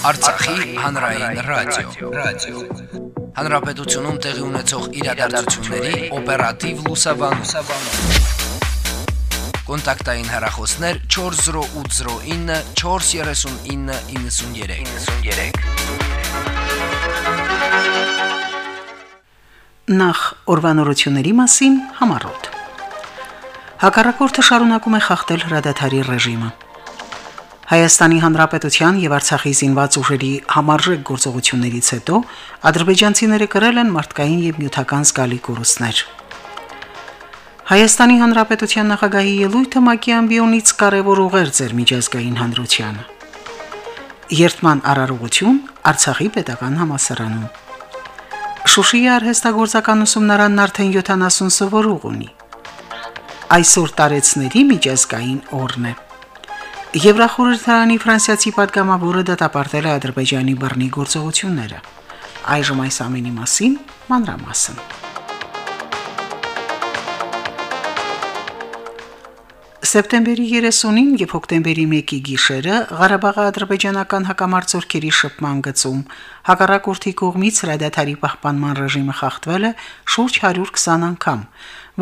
Արցախի հանրային ռադիո, ռադիո։ Հանրապետությունում տեղի ունեցող իրադարձությունների օպերատիվ լուսաբանում։ Կոնտակտային հեռախոսներ 40809 43993։ 93։ Նախ օրվանորությունների մասին համառոտ։ Հակառակորդը շարունակում է խախտել հրադադարի ռեժիմը։ Հայաստանի Հանրապետության եւ Արցախի զինված ուժերի համարժեք գործողություններից հետո ադրբեջանցիները կրել են մարդկային եւ նյութական զգալի կորուստներ։ Հայաստանի Հանրապետության նախագահի ելույթը ՄԱԿ-ի ամբիոնից կարևոր ուղեր ձեր միջազգային հանրությանը։ Երթման արարողություն Արցախի պետական համասարանում։ Շուշիի արհեստագործական ուսումնարանն արդեն 70 սովորող ունի։ Այսօր տարեցների միջազգային օրն է։ Եվրախորհրդարանի ֆրանսիացի պատգամավորը դատապարտել է Ադրբեջանի բռնի գործողությունները։ Այժմ այս ամենի մասին մանրամասն։ մասին, Սեպտեմբերի 30-ին եւ հոկտեմբերի 1-ի գիշերը Ղարաբաղի ադրբեջանական հակամարտությունների շփման գծում հակառակորդի կողմից հրադադարի պահպանման ռեժիմը խախտվել է շուրջ 120 անգամ,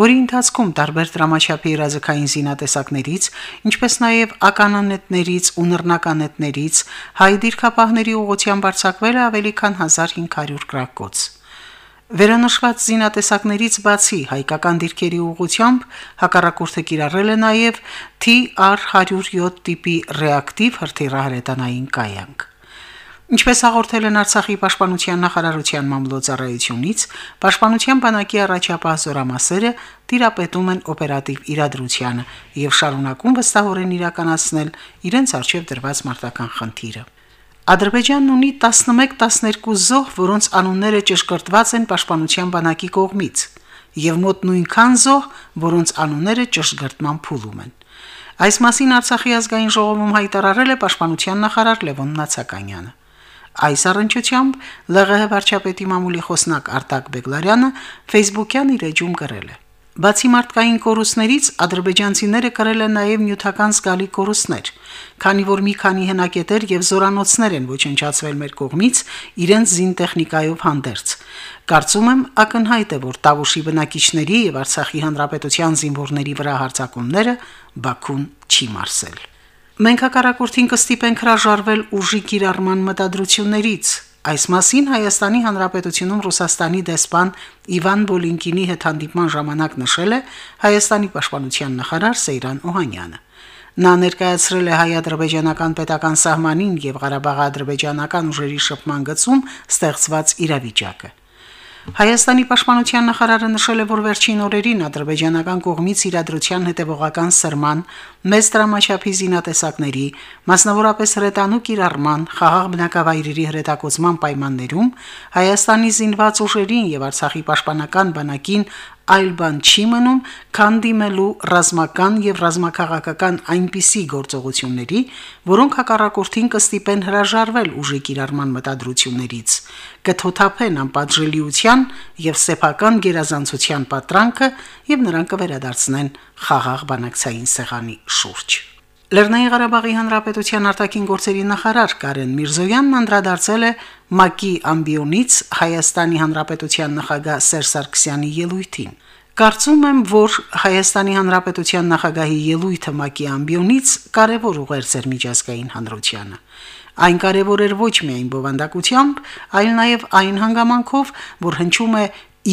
որի ընթացքում տարբեր դրամաչափի իրազեկային զինատեսակներից, ինչպես նաև ականանետներից ու նռնականետներից հայ դիրքապահների ուղղությամբ արձակվել է ավելի քան 1500 գրակոց։ Վերանշված զինատեսակներից բացի հայկական դիրքերի ուղությամբ հակառակորդը կիրառել է նաև TR-107 տիպի ռեակտիվ հրթիռահրետանային կայանք։ Ինչպես հաղորդել են Արցախի պաշտպանության նախարարության մամլոյցարայությունից, պաշտպանության բանակի առաջապահ զորամասերը տիրապետում են օպերատիվ իրադրությանը եւ շարունակում վստահորեն իրականացնել իրենց արժեվ դրված մարտական խնդիրը։ Ադրբեջանն ունի 11-12 զոհ, որոնց անունները ճշգրտված են Պաշտպանության բանակի կողմից, եւ մոտ նույնքան զոհ, որոնց անունները ճշգրտման փուլում են։ Այս մասին Արցախի ազգային ժողովում հայտարարել է Պաշտպանության նախարար Լևոն Նացականյանը։ Այս առընչությամբ ԼՂՀ վարչապետի մամուլի խոսնակ Արտակ Բեգլարյանը Facebook-յան իր էջում գրել է. Բացի մարդկային կորուստներից ադրբեջանցիները կրել են նաև նյութական զգալի կորուստներ, քանի որ մի քանի հնակետեր եւ զորանոցներ են ոչնչացվել մեր կողմից իրենց զինտեխնիկայով հանդերձ։ Կարծում եմ ակնհայտ է, որ Տավուշի բնակիչների եւ Արցախի հանրապետության զինվորների վրա հարձակումները Բաքուն չի մարսել։ Մենք հակառակորդին կստիպենք հրաժարվել ուժի կիրառման մտադրություններից, Այս մասին Հայաստանի Հանրապետությունում Ռուսաստանի դեսպան Իվան Բոլինկինի հետ հանդիպման ժամանակ նշել է Հայաստանի պաշտպանության նախարար Սեյրան Օհանյանը։ Նա ներկայացրել է հայ-ադրբեջանական պետական սահմանին եւ Ղարաբաղ-ադրբեջանական ուժերի շփման գծում ստեղծված իրավիճակը։ Հայաստանի պաշտպանության նախարարը նշել է, որ վերջին օրերին ադրբեջանական կողմից իրադրության հետևողական սրման, մեծ դրամաչափի զինատեսակների, մասնավորապես հրետանու կիրառման, խաղաղ բնակավայրերի հրետակոծման պայմաններում Հայաստանի զինված ուժերին եւ Արցախի պաշտպանական բանակին այլ բան չի մնում, քան դիմելու ռազմական եւ ռազմաքաղաքական այնպիսի գործողությունների, որոնք հակառակորդին կստիպեն հրաժարվել ուժի կիրառման մտադրություններից, կթոթափեն անպատժելիության եւ սեփական գերազանցության պատրանքը եւ նրան կվերադարձնեն խաղաղ բանակցային սեղանի շուրջ։ Լեռնային Ղարաբաղի Հանրապետության արտաքին գործերի նախարար Կարեն Միրզոյանն անդրադարձել է ՄԱԿ-ի ամբիոնից Հայաստանի Հանրապետության նախագահ Սերժ Սարգսյանի ելույթին։ Կարծում եմ, որ Հայաստանի Հանրապետության նախագահի ելույթը ՄԱԿ-ի ամբիոնից կարևոր ուղեր ձեր միջազգային հանրությանը։ Այն կարևոր էր ոչ միայն բովանդակությամբ, այլ նաև այն հանգամանքով, որ հնչում է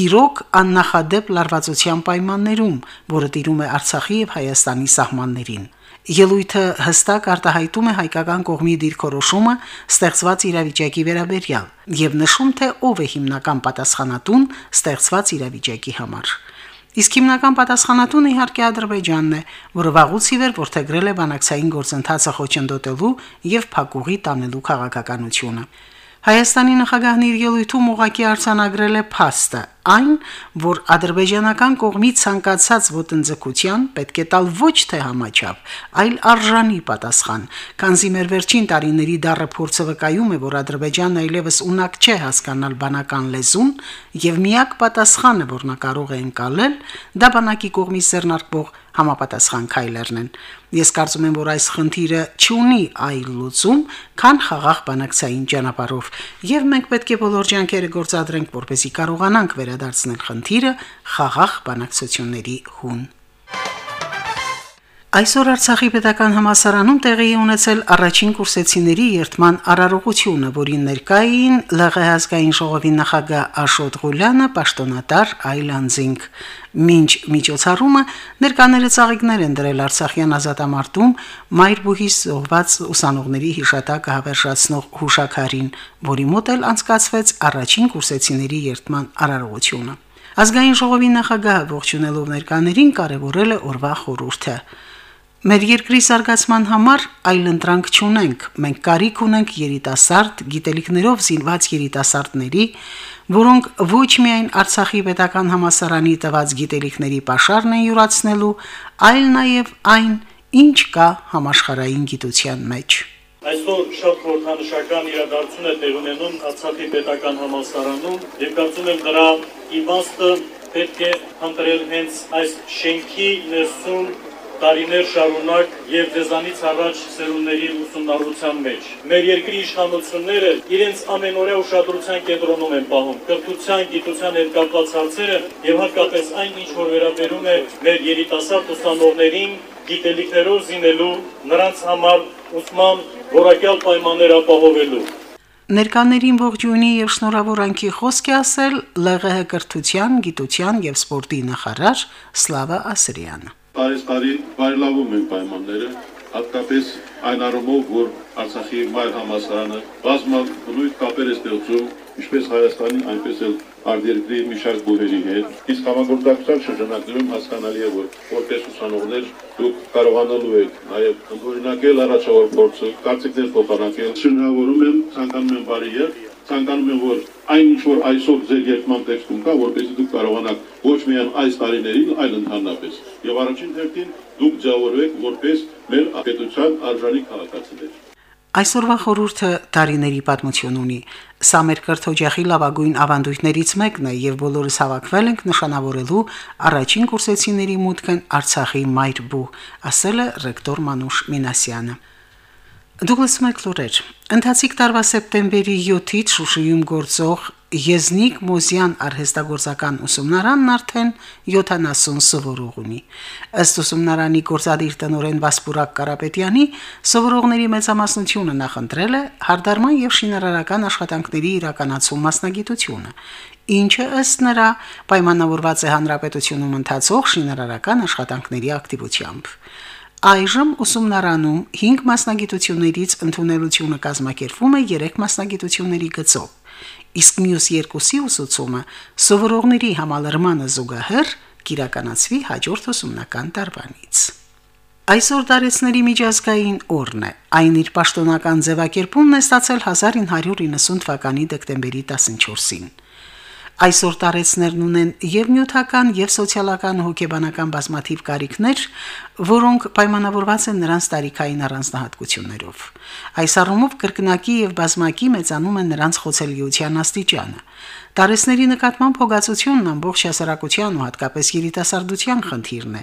իրոք աննախադեպ լարվածության պայմաններում, որը տիրում է Արցախի եւ Հայաստանի սահմաններին։ Ելույթը հստակ արտահայտում է հայկական կողմի դիրքորոշումը ստեղծված իրավիճակի վերաբերյալ եւ նշում թե ով է հիմնական պատասխանատուն ստեղծված իրավիճակի համար։ Իսկ հիմնական պատասխանատուն իհարկե Ադրբեջանն է, որը վաղուց ի վեր որթեգրել է բանակցային գործընթացը խոչընդոտելու եւ փակուղի տանելու քաղաքականությունը։ Հայաստանի նախագահն իր ելույթում ուղակի արձանագրել է փաստը, այն, որ ադրբեջանական կողմի ցանկացած ոտնձգության պետք է տալ ոչ թե համաչափ, այլ արժանի պատասխան, քանզի մեր վերջին տարիների դառը փորձը վկայում է, որ Ադրբեջանն այլևս ունակ չէ հասկանալ բանական լեզուն եւ միակ պատասխանը, որ նա կարող է ընկալել, դա բանակի կողմից ձեռնարկվող համապատասխան քայլերն են։ Ես կարծում եմ, որ այս խնդիրը չունի այլ լուծում, քան խաղաղ բանակցային ճանապարհով, եւ մենք պետք է բոլոր ջանքերը գործադրենք, որպեսզի կարողանանք վերադարձնել խնդիրը խաղաղ բանակցությունների հուն։ Այսօր Արցախի պետական համասարանում տեղի ունեցել առաջին կուրսեցիների երթման արարողությունը, որին ներկային ԼՂՀ ազգային ժողովի նախագահ Աշոտ Ղուլյանը, պաշտոնատար Այլանդզինգ։ Մինչ միջոցառումը ներկաները ծաղիկներ են դրել Արցախյան ազատամարտում Մայրբուհի զոհված ուսանողների հիշատակը հավերժացնող հուշակարին, որի մոտ էլ անցկացվեց առաջին կուրսեցիների երթման արարողությունը։ Ազգային ժողովի նախագահը ողջունելով ներկաներին կարևորել է օրվա խորհուրդը։ Մեր երկրի զարգացման համար այլ ընտրանք չունենք։ Մենք կարիք ունենք երիտասարդ, գիտելիքներով զինված երիտասարդների, որոնք ոչ միայն Արցախի պետական համասարանի տված գիտելիքների pašարն են յուրացնելու, այլ նաև այն, ինչ կա համաշխարհային գիտության մեջ։ Այսօր շատ խորհրդանշական իրադարձություն է տեղ ունենում Արցախի պետական համալսարանում եւ կարծում եմ դրա իմաստը պետք է ընտրել հենց այս շենքի ներսում տարիներ շարունակ եւ դեզանից առաջ սերունդների ուսումնառության մեջ։ Մեր երկրի իշխանությունները իրենց ամենօրյա ուշադրության կենտրոնում են պահում կրթության, գիտության հետ կապված հարցերը եւ հատկապես այն, ինչ որ վերաբերում է մեր երիտասարդ ուսանողներին գիտելիքներով զինելու, նրանց համար ուսման որակյալ պայմաններ ապահովելու։ Ներկաներին ողջունի եւ շնորհավորանքի խոսք է ասել ԼՂՀ կրթության, գիտության եւ սպորտի նախարար Սլավա Ասրյանը տարես տարի բարելավում են պայմանները, հատկապես այն առումով, որ Արցախի մայր համասարանը բազմաբնույթ կապեր է ստեղծում ինչպես Հայաստանի, այնպես էլ արտերկրի մի շարք բուհերի հետ։ Իսկ համագործակցության շրջանակներում հասկանալի է, որ որպես ուսանողներ դուք կարողանալու եք նաև ընդօրինակել առաջավոր փորձը, կարծիքներ փոխանակել։ Շնորհավորում եմ, ցանկանում եմ բարի երբ ցանկանում եմ որ այն ինչ որ այսօր ձեր երկման տեքստում կա, որպեսզի դուք կարողանաք ոչ միայն այս տարիներին, այլ ընդհանրապես։ Եվ առաջին հերթին դուք ձևավորվեք որպես մեր պետության արժանի քաղաքացիներ։ Այսօրվա խորհուրդը տարիների պատմություն ունի։ Սա մեր կրթօջախի լավագույն ավանդույթներից մեկն է եւ բոլորս հավաքվել ենք նշանավորելու առաջին կուրսեցիների մուտքն Արցախի մայր բու, ասել է ռեկտոր Մանուշ Մինասյանը։ Դուգլաս Մակլուրեր Ընթացիկ տարվա սեպտեմբերի 7-ից Շուշիում գործող Եզնիկ Մոզյան արհեստագործական ուսումնարանն արդեն 70 սովորող ունի։ Ըստ ուսումնարանի գործադիր տնօրեն Վասպուրակ Կարապետյանի, սովորողների մեծամասնությունը նախընտրել է հարդարման եւ շինարարական աշխատանքների իրականացում մասնագիտությունը, ինչը ըստ նրա պայմանավորված է հանրապետությունում ընթացող շինարարական աշխատանքների ակտիվությամբ։ Այժմ ուսումնարանում 5 մասնագիտություններից ընդունելությունը կազմակերպվում է 3 մասնագիտությունների գծով, իսկ մյուս երկուսի ուսուցումը սովորողների համալրմանը զուգահեռ կիրականացվի հաջորդ ուսումնական տարվանից։ Այսօր դարեցների միջազգային օրն է։ Այն իր պաշտոնական ձևակերպումն է ստացել 1990 թվականի դեկտեմբերի 14-ին։ Այսօր տարեցներն ունեն եւ նյութական եւ սոցիալական հոգեբանական բազմաթիվ կարիքներ, որոնք պայմանավորված են նրանց տարիքային առանձնահատկություններով։ Այս առումով կրկնակի եւ բազմակի մեծանում են նրանց խոցելիության աստիճանը։ Տարեցների նկատմամբ փողացությունն ամբողջ հասարակության ու հատկապես երիտասարդության խնդիրն է։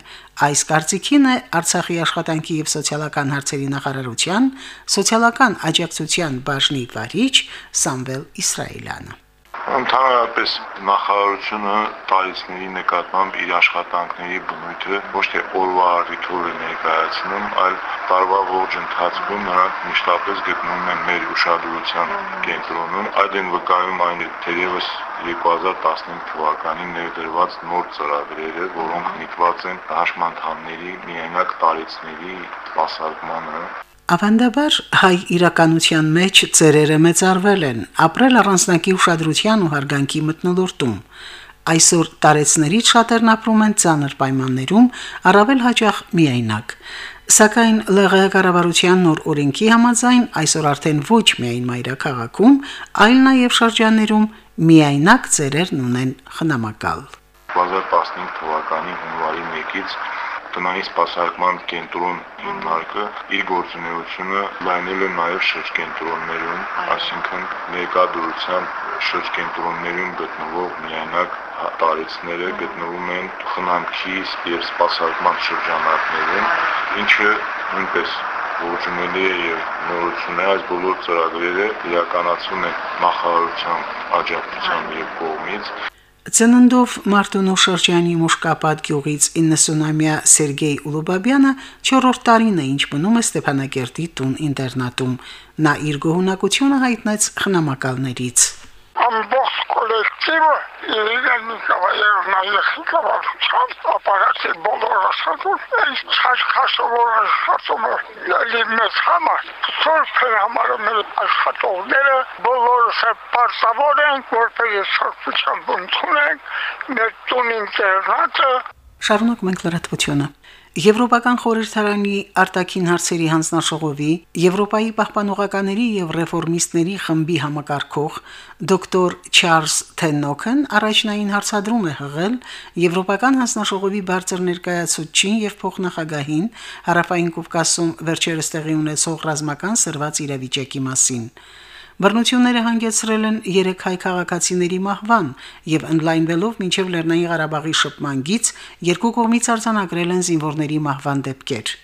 Այս կարծիքին է Արցախի աշխատանքի եւ սոցիալական հարցերի նախարարության սոցիալական աջակցության բաժնի վարիչ Սամվել Իսրայելյանը։ Ընդհանրապես նախարարությունը տարիցների նկատմամբ իր աշխատանքների բնույթը ոչ թե օրվա առիթով է ներկայացնում, այլ տարվա ողջ ընթացքում նրանք մշտապես գտնվում են մեր ուշադրության կենտրոնում, այդ են վկայում այն թերևս 2015 թվականին ներդրված նոր ծրագրերը, որոնք միտված են հաշմանդամների միայնակ տարիցների սպասարկմանը Ավանդաբար հայ իրականության մեջ ծերերը մեծարվել են, ապրել առանձնակի ուշադրության ու հարգանքի մտնոլորտում։ Այսօր տարեցներից շատերն ապրում են ցաներ պայմաններում, առավել հաճախ միայնակ։ Սակայն ԼՂՀ կառավարության նոր օրենքի համաձայն այսօր արդեն ոչ միայն մայրաքաղաքում, այլ նաև շրջաններում միայնակ ծերերն ունեն խնամակալ։ 2015 թվականի հունվարի 1-ից տնային սպասարկման կենտրոն հիմնարկը իր գործունեությունը լայնել է նաև շրջկենտրոններում, այսինքն ներկայդրությամբ շրջկենտրոններում գտնվող միանակ տարեցները գտնվում են խնամքի եւ սպասարկման շրջանակներում, ինչը նույնպես ողջունելի է եւ նորություն է այս բոլոր ծրագրերը իրականացում են նախարարության աջակցությամբ եւ կողմից Ծննդով Մարտունու շրջանի Մուշկապատ գյուղից 90-ամյա Սերգեյ Ուլուբաբյանը 4-րդ տարին է ինչ մնում է Ստեփանակերտի տուն ինտերնատում։ Նա իր գոհունակությունը հայտնեց խնամակալներից ամբողջ կոլեկտիվը իրեն Նիկոլաևնա եղիկավարությամբ ապարացի բոլոր աշխատում այս չաշկաշավոր աշխատումը լի մեզ համար սորբեր համարում են աշխատողները բոլորս է պարսավոր են որպես սորբությամբ ընդունենք մեր տուն ինտերնատը Շարունակ մենք լրատվությունը Եվրոպական խորհրդարանի արտաքին հարցերի հանձնաշողովի Եվրոպայի պահպանողականների եւ ռեֆորմիստների խմբի համակարգող դոկտոր Չարլզ Թենոքն առաջնային հարցադրում է հղել Եվրոպական հանձնաշողովի բարձր ներկայացուցչին եւ փոխնախագահին հարավային Կովկասում վերջերս տեղի ունեցող ռազմական սրված իրավիճակի մասին։ Բռնությունները հանգեցրել են 3 հայ քաղաքացիների մահվան եւ ընդլայնվելով մինչեւ Լեռնային Ղարաբաղի շփման գից երկու կողմից արձանագրել են զինվորների մահվան դեպքեր։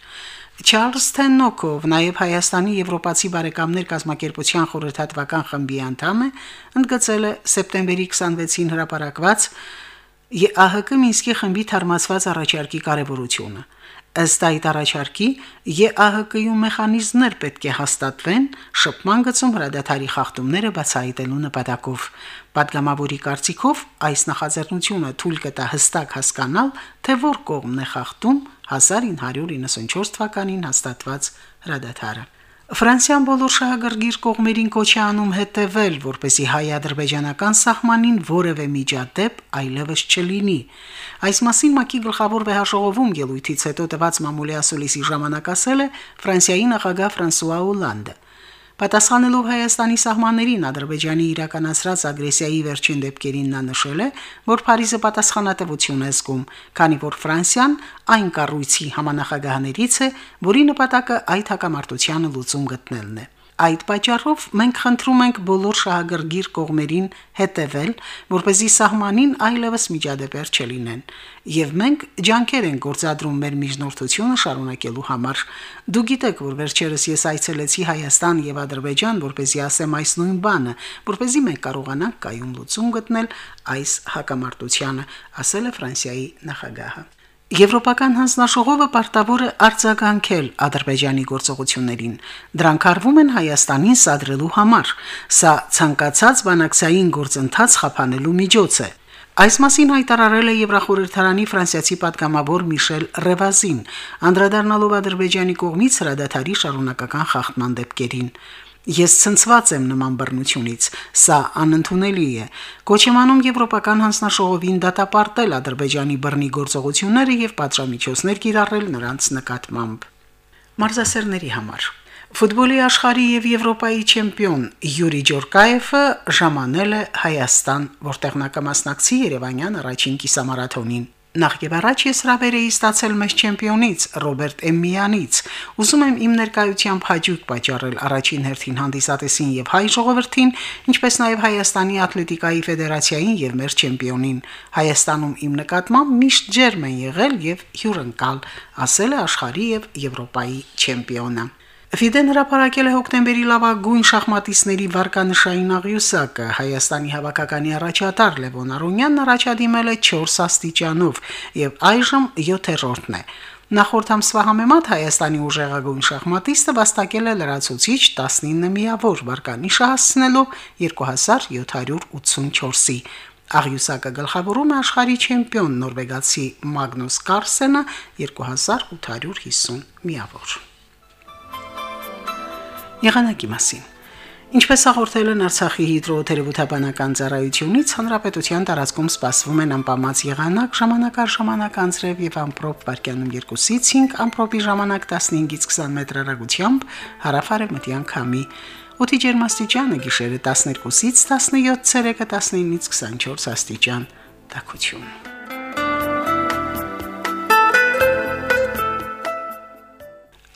Չարլզ Թեննոկով, նաև Հայաստանի Եվրոպացի բարեկամներ կազմակերպության խորհրդատվական խմբի անդամ է, ընդգծել է սեպտեմբերի 26-ին հրապարակված ԵԱՀԿ Մինսկի խմբի թարմացված առաջարկի կարևորությունը։ Ըստ այդ առաջարկի ԵԱՀԿ-յում մեխանիզմներ պետք է հաստատվեն շփման գծում հրադադարի խախտումները բացահայտելու նպատակով։ Պատգամավորի կարծիքով այս նախաձեռնությունը թույլ կտա հստակ հասկանալ, թե որ կողմն է խախտում 1994 թվականին հաստատված հրադադարը։ Ֆրանսիան բոլոր շահագրգիռ կողմերին կոչ է անում հետևել, որպեսի հայ-ադրբեջանական սահմանին որևէ միջադեպ այլևս չլինի։ Այս մասին ՄԱԿ-ի գլխավոր վեհաշողովում ելույթից հետո տված մամուլի ասուլիսի ժամանակ ասել է Ֆրանսիայի նախագահ Ֆրանսուଆ Օլանդը։ Պատասխանելով Հայաստանի սահմաններին Ադրբեջանի իրականացրած ագրեսիայի վերջին դեպքերին նա նշել է, որ Փարիզը պատասխանատվություն է զգում, քանի որ Ֆրանսիան այն կառույցի համանախագահներից է, որի նպատակը այդ հակամարտությանը լուծում գտնելն է։ Այդ պատճառով մենք խնդրում ենք բոլոր շահագրգիռ կողմերին հետևել, որպեսզի սահմանին այլևս միջադեպեր չլինեն, եւ մենք ջանքեր ենք գործադրում մեր միջնորդությունը շարունակելու համար։ Դու գիտեք, որ վերջերս ես այցելեցի Հայաստան եւ Ադրբեջան, որպեսզի ասեմ այս նույն բանը, որպեսզի մենք կարողանանք կայուն լուծում գտնել այս հակամարտությանը, ասել է Ֆրանսիայի նախագահը։ Եվրոպական հանձնաշողովը պարտավոր է արձագանքել Ադրբեջանի գործողություններին։ Դրանք արվում են Հայաստանին սադրելու համար։ Սա ցանկացած բանակցային գործընթաց խափանելու միջոց է։ Այս մասին հայտարարել է Եվրախորհրդարանի ֆրանսիացի պատգամավոր Միշել Ռևազին, անդրադառնալով Ադրբեջանի կողմից հրադադարի շարունակական խախտման դեպքերին։ Ես ցնցված եմ նման բռնությունից։ Սա անընդունելի է։ Կոչեմանում Եվրոպական հանձնաշողովին դատապարտել Ադրբեջանի բռնի գործողությունները եւ պատժամիջոցներ կիրառել նրանց նկատմամբ։ Մարզասերների համար. Ֆուտբոլի աշխարհի եւ Եվրոպայի չեմպիոն Յուրի Ջորկաևը ժամանել է Հայաստան, որտեղ նա կմասնակցի Երևանյան առաջին կիսամարաթոնին։ Նախ եւ առաջ ես հրավեր էի ստացել մեծ չեմպիոնից Ռոբերտ Էմմյանից։ Ուզում եմ իմ ներկայությամբ հաջող պատճառել առաջին հերթին հանդիսատեսին եւ հայ ժողովրդին, ինչպես նաեւ Հայաստանի ատլետիկայի ֆեդերացիային եւ մեր չեմպիոնին։ Հայաստանում իմ նկատմամբ միշտ ջերմ են եղել եւ հյուրընկալ, ասել է աշխարհի եւ Եվրոպայի չեմպիոնը։ Ֆիդեն հրապարակել է հոկտեմբերի լավագույն շախմատիստների վարկանշային աղյուսակը։ Հայաստանի հավաքականի առաջատար Լևոն Արոնյանն առաջադիմել է 4 աստիճանով եւ այժմ 7-րդն է։ Նախորդ ամսվա համեմատ Հայաստանի ուժեղագույն շախմատիստը վաստակել է լրացուցիչ 19 միավոր վարկանիշը հասցնելով 2784-ի։ Աղյուսակը գլխավորում է աշխարհի չեմպիոն նորվեգացի Մագնուս Կարսենը 2850 միավոր։ Եղանակի մասին. Ինչպես հաղորդել են Արցախի հիդրոթերապևտաբանական ծառայությունից, հանրապետության տարածքում սպասվում են անպամած եղանակ, ժամանակ առ ժամանակ անձրև եւ ամպրոպ վարկյանում 2-ից 5, ամպրոպի ժամանակ 15-ից 20 մետր հեռագությամբ հարավարևմտյան քամի։ Օդի ջերմաստիճանը գիշերը 12-ից 17, ցերեկը 19-ից 24 աստիճան։ Տակություն։